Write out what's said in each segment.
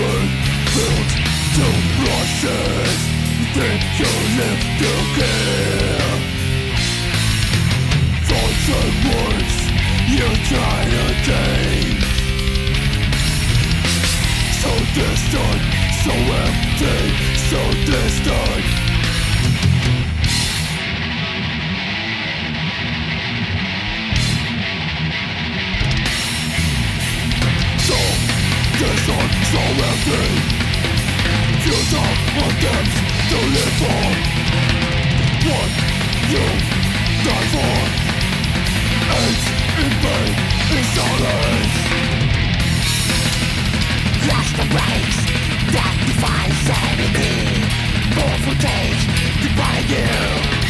Burn, built to rushes Think you live to care and words you try to gain So distant, so empty, so distant There's so empty You don't want to live for What you die for Ends in pain, in silence Lost the race that defies sanity More change dividing you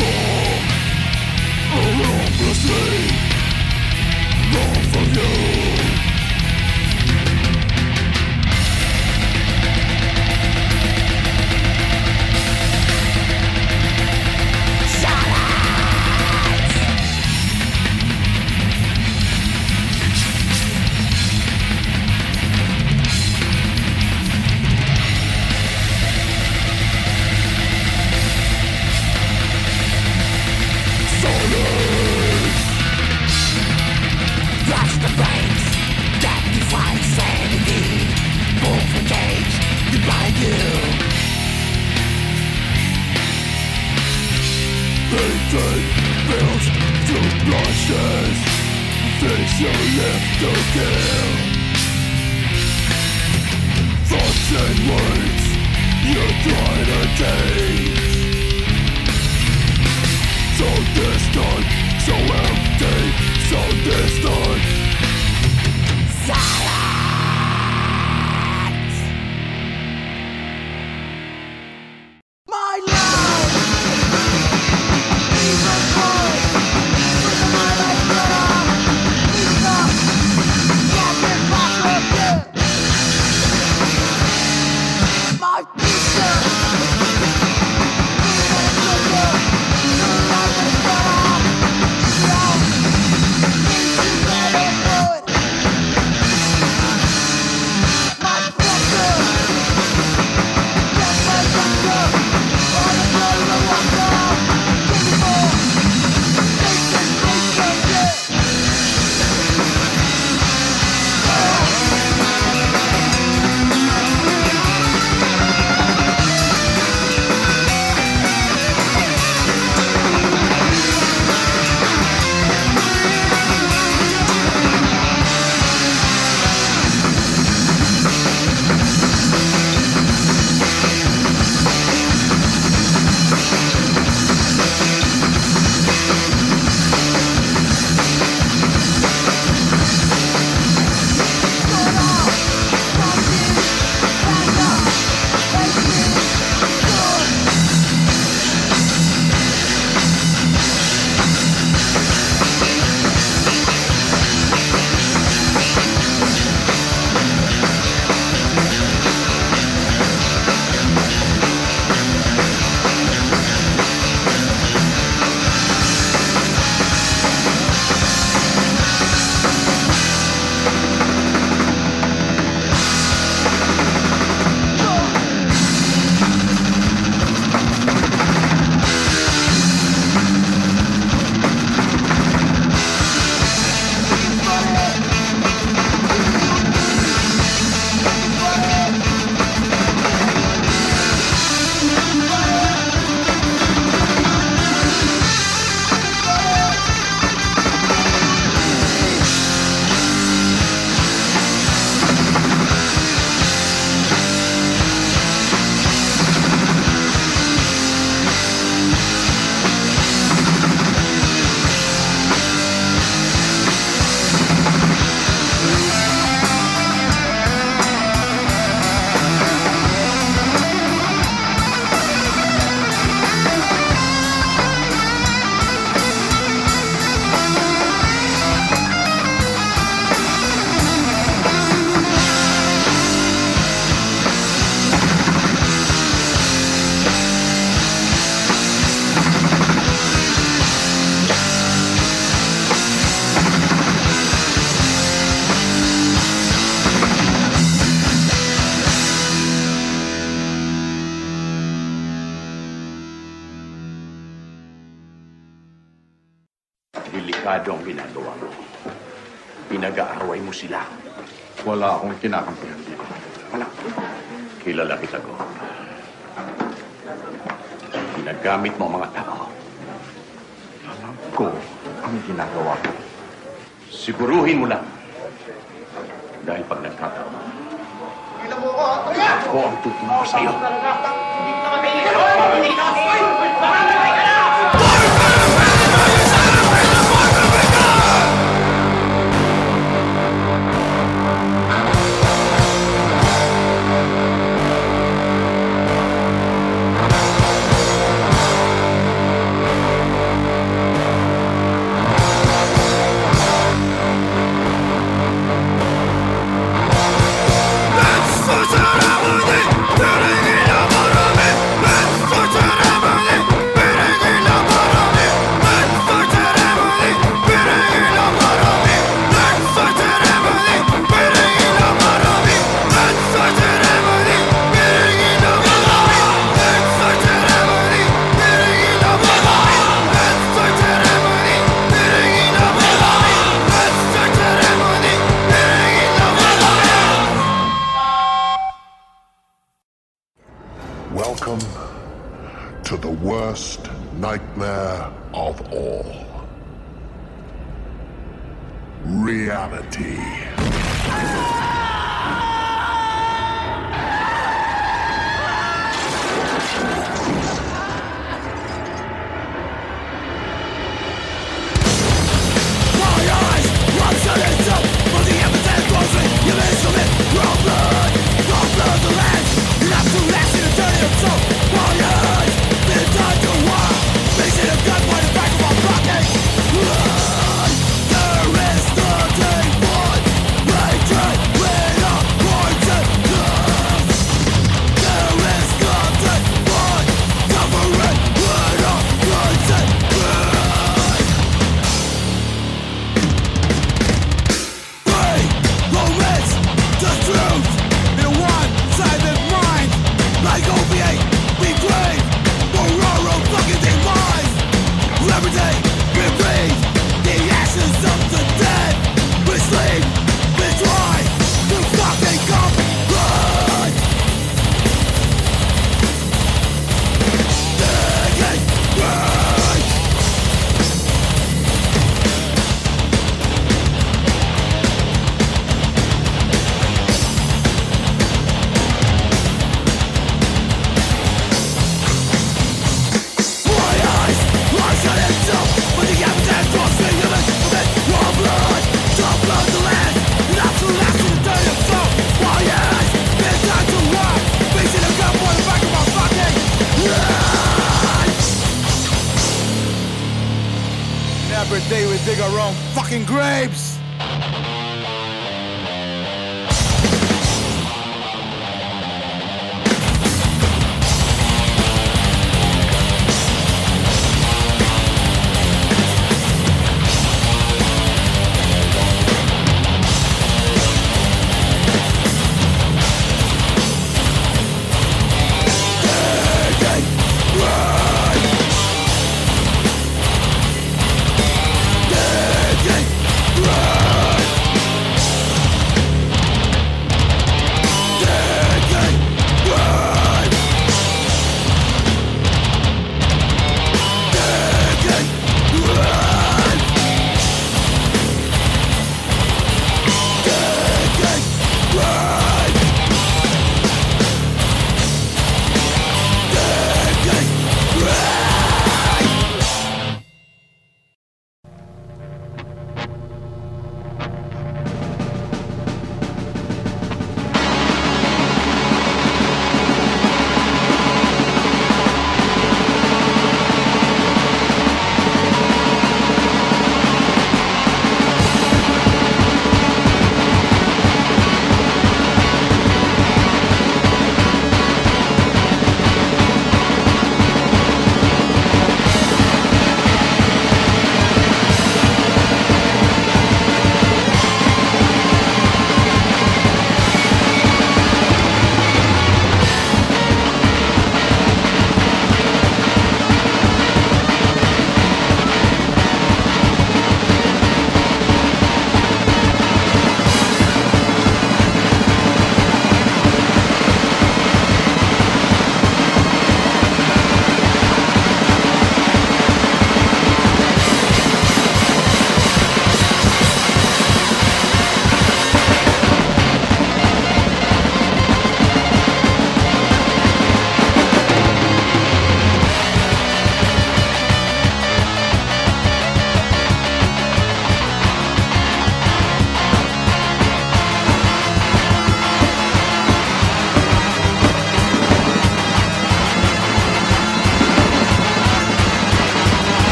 form Around the sea Not you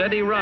steady rise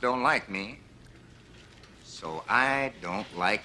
don't like me, so I don't like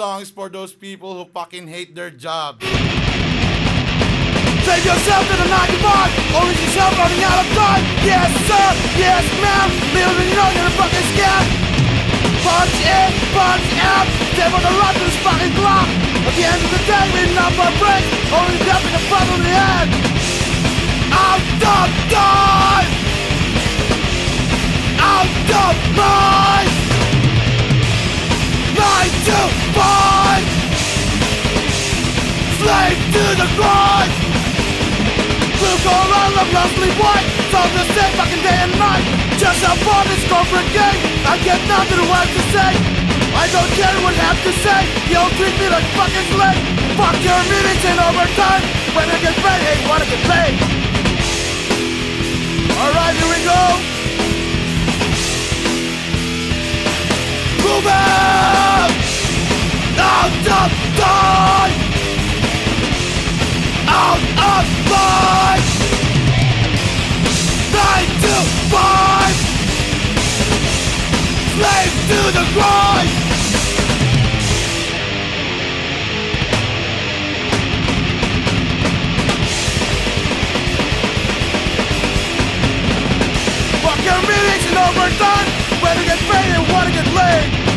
This song is for those people who fucking hate their job. Save yourself to the 95! Only yourself running out of time! Yes, sir! Yes, ma'am! Little do you know you're a fucking scam! Punch in, punch out! Step on the run to this fucking clock! At the end of the day, we number break! Only death in the front of the! Out of time! Out of mind! Nine to five! Slave to the grind! We'll go around the lovely white. It's the same fucking day and night. Just how far this corporate game I get nothing left to say. I don't care what you have to say. You'll treat me like fucking slave. Fuck your meetings and overtime. When I get paid, hey, wanna get paid. Alright, here we go. Move out! Of time! Out of mind! Nine to five! Slave to the grind! Fuck your overtime! Whether get paid and wanna get laid!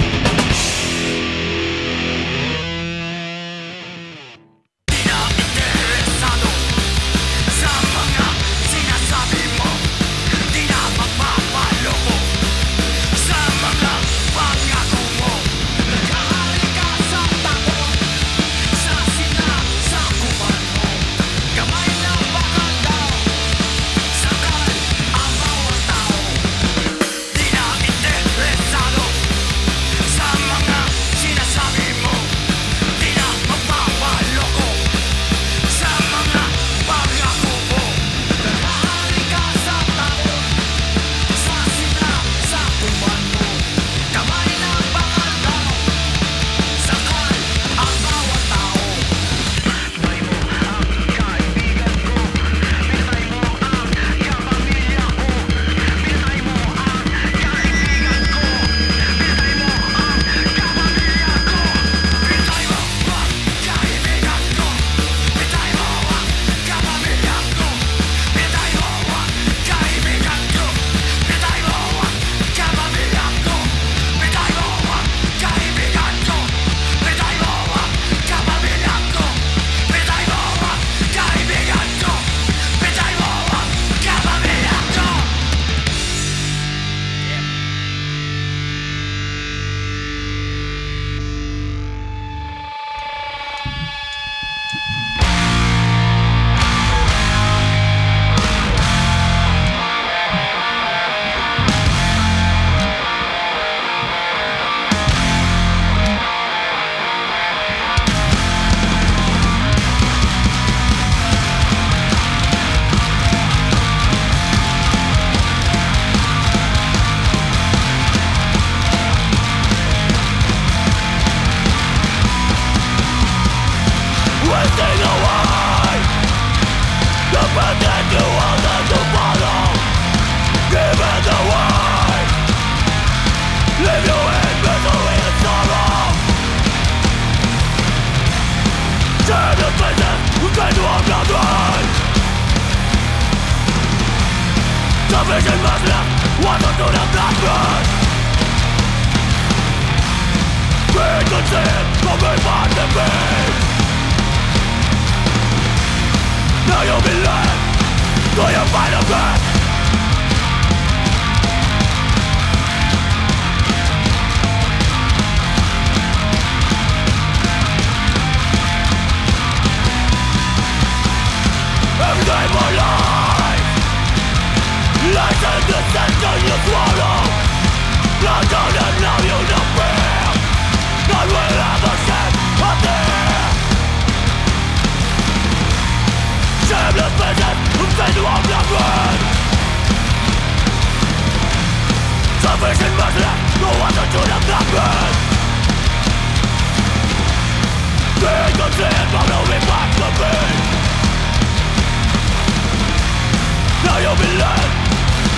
Now you believe,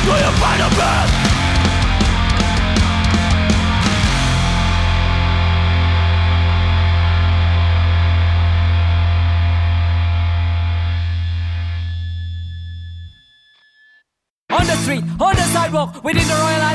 do you find a path?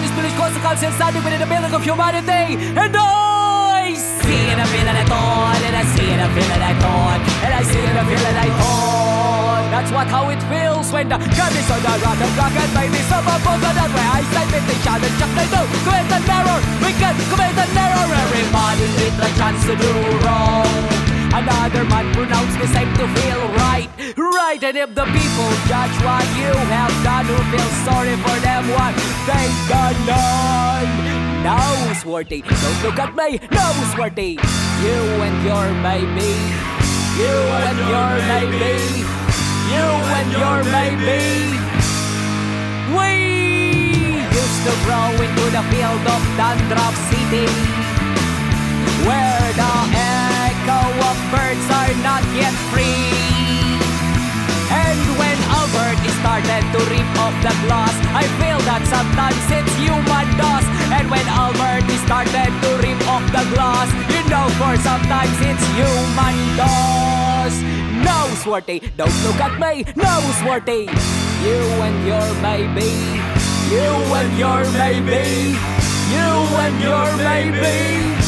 Find a Spanish consequences standing within the building of humanity. And I see and I feel and I thought, and I see and I feel and I thought, and I see and I feel and I thought. That's what how it feels when the gun is on the and rock and baby some of us are that way. I say with the and chuck they do commit an error. We can commit an error. Everybody with the chance to do wrong. Another man pronounced the same to feel right, right. And if the people judge what you have done, who feel sorry for them what they've done? No, Swarty, don't look at me. No, Swarty, you and your baby, you and your baby, you and your baby. We used to grow into the field of Dandruff City, where the echo of birds are not yet free. And when Albert started to rip off the glass, I feel that sometimes it's human does. And when Albert started to rip off the glass, you know for sometimes it's human does. No, Swarty, don't look at me. No, Swarty, you and your baby, you and your baby, you and your baby.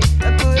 Join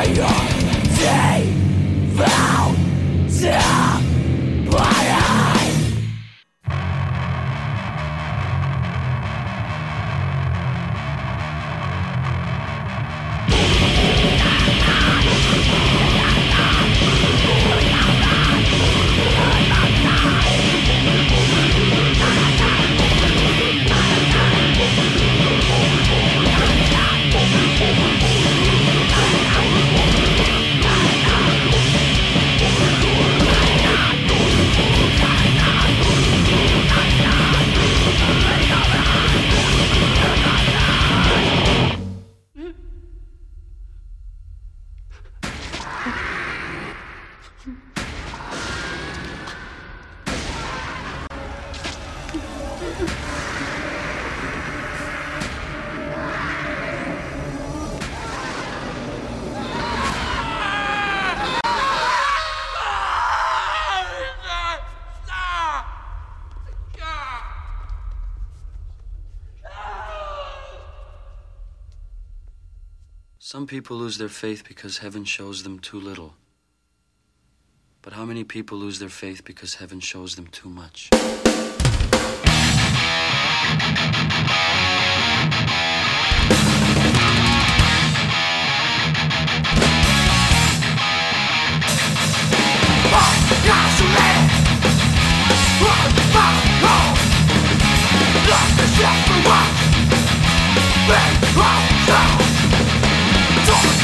later people lose their faith because heaven shows them too little. But how many people lose their faith because heaven shows them too much? Life is just for what? Big rock sound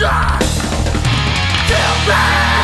die. Kill me.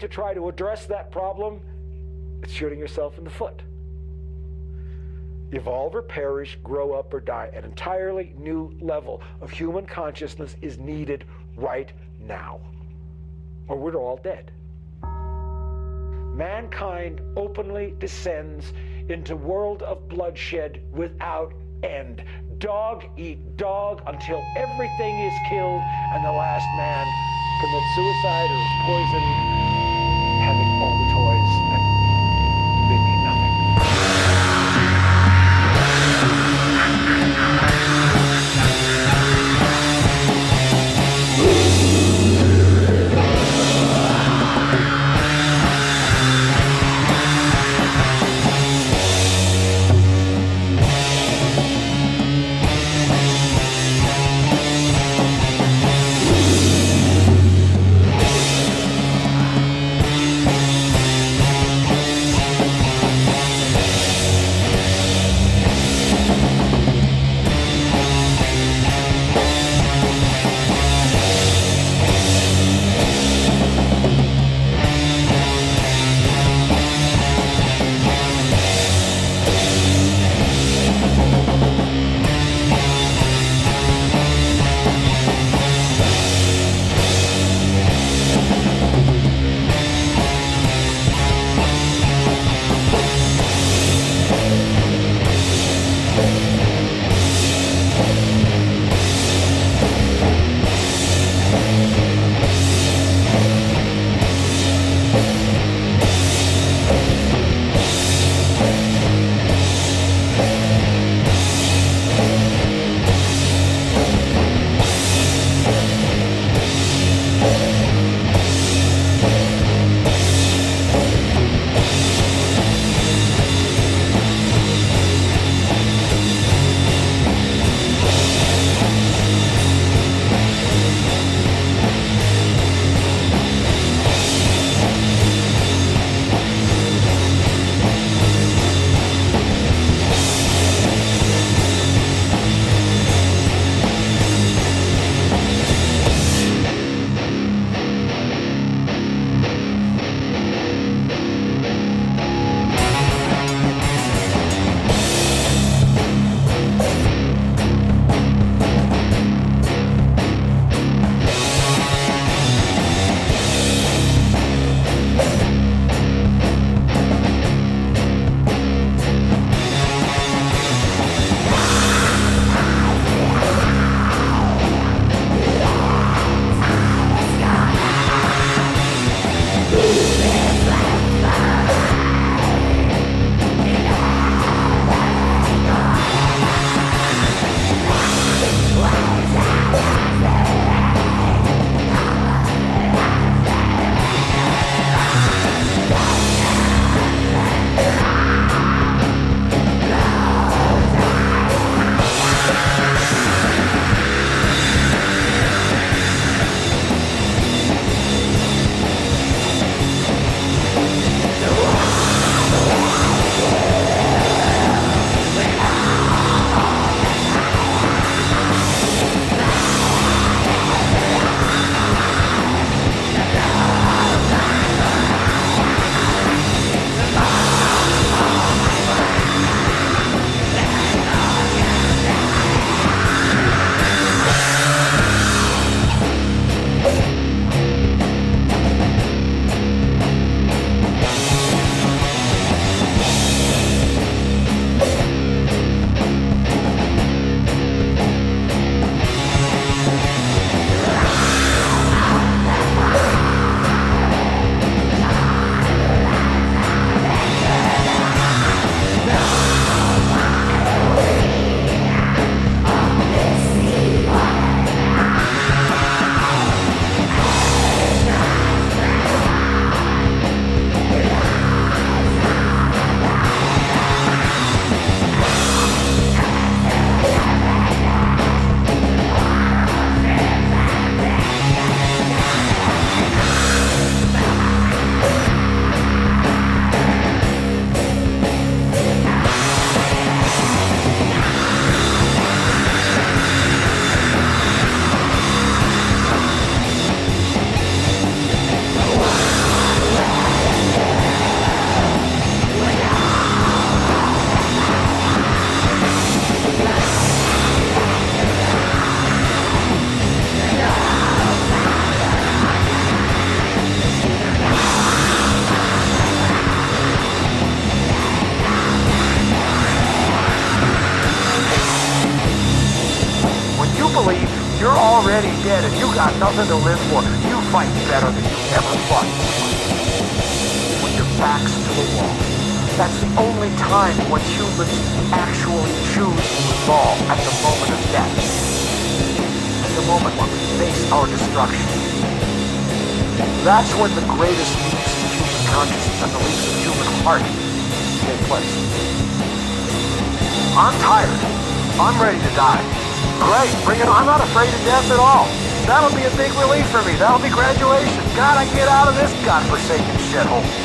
To try to address that problem, it's shooting yourself in the foot. Evolve or perish, grow up or die. An entirely new level of human consciousness is needed right now, or we're all dead. Mankind openly descends into world of bloodshed without end. Dog eat dog until everything is killed and the last man commits suicide or is poisoned, having all the toys nothing to live for, you fight better than you ever fought. When your back's to the wall. That's the only time when humans actually choose to evolve at the moment of death. At the moment when we face our destruction. That's when the greatest leaps of human consciousness and the leaps of human heart take place. I'm tired. I'm ready to die. Great, bring it on. I'm not afraid of death at all. That'll be a big relief for me. That'll be graduation. God, I get out of this godforsaken shithole.